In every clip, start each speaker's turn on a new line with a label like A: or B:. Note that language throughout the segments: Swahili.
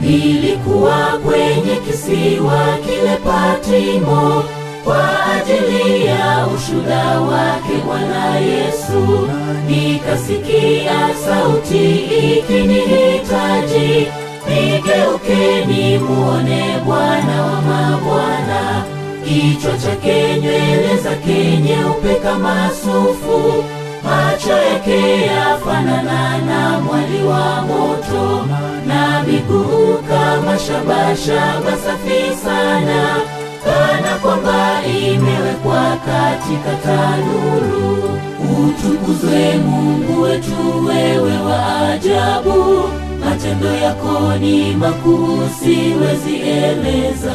A: Nilikuwa kwenye kisiwa kile Patimo kwa ajili ya ushuda wake Bwana Yesu, nikasikia sauti ikinihitaji, nigeuke nimuone Bwana wa mabwana. Kichwa chake nywele zake nyeupe kama sufu, macho yake yafanana na mwali wa kama masafi sana, kana kwamba imewekwa katika tanuru. Utukuzwe Mungu wetu, wewe wa ajabu, matendo yako ni makuu, siwezi eleza.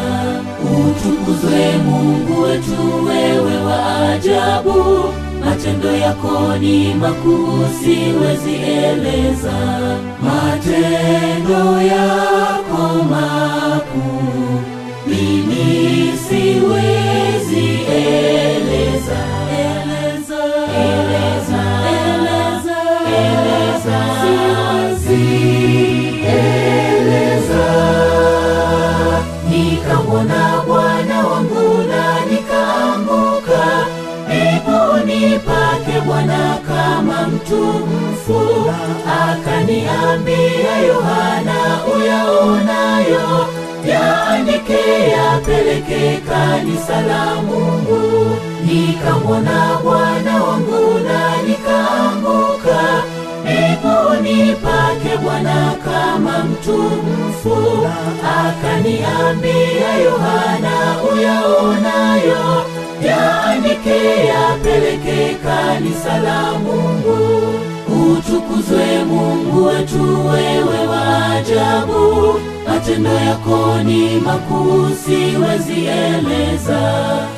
A: Utukuzwe Mungu wetu, wewe wa ajabu, matendo yako ni makuu, siwezi eleza. Matendo yako kama mtu mfu. Akaniambia, Yohana, uyaonayo yaandike, yapeleke kanisa la Mungu. Nikamwona Bwana wangu na nikaanguka miguuni pake Bwana kama mtumfu. Akaniambia, Yohana, uyaonayo yaandike, yapeleke kanisa la Mungu. Utukuzwe Mungu wetu, wewe wa ajabu, matendo yako ni makuu, siwezi eleza.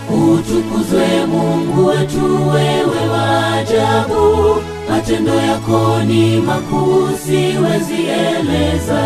A: Utukuzwe Mungu wetu, wewe wa ajabu, matendo yako ni makuu, siwezi eleza.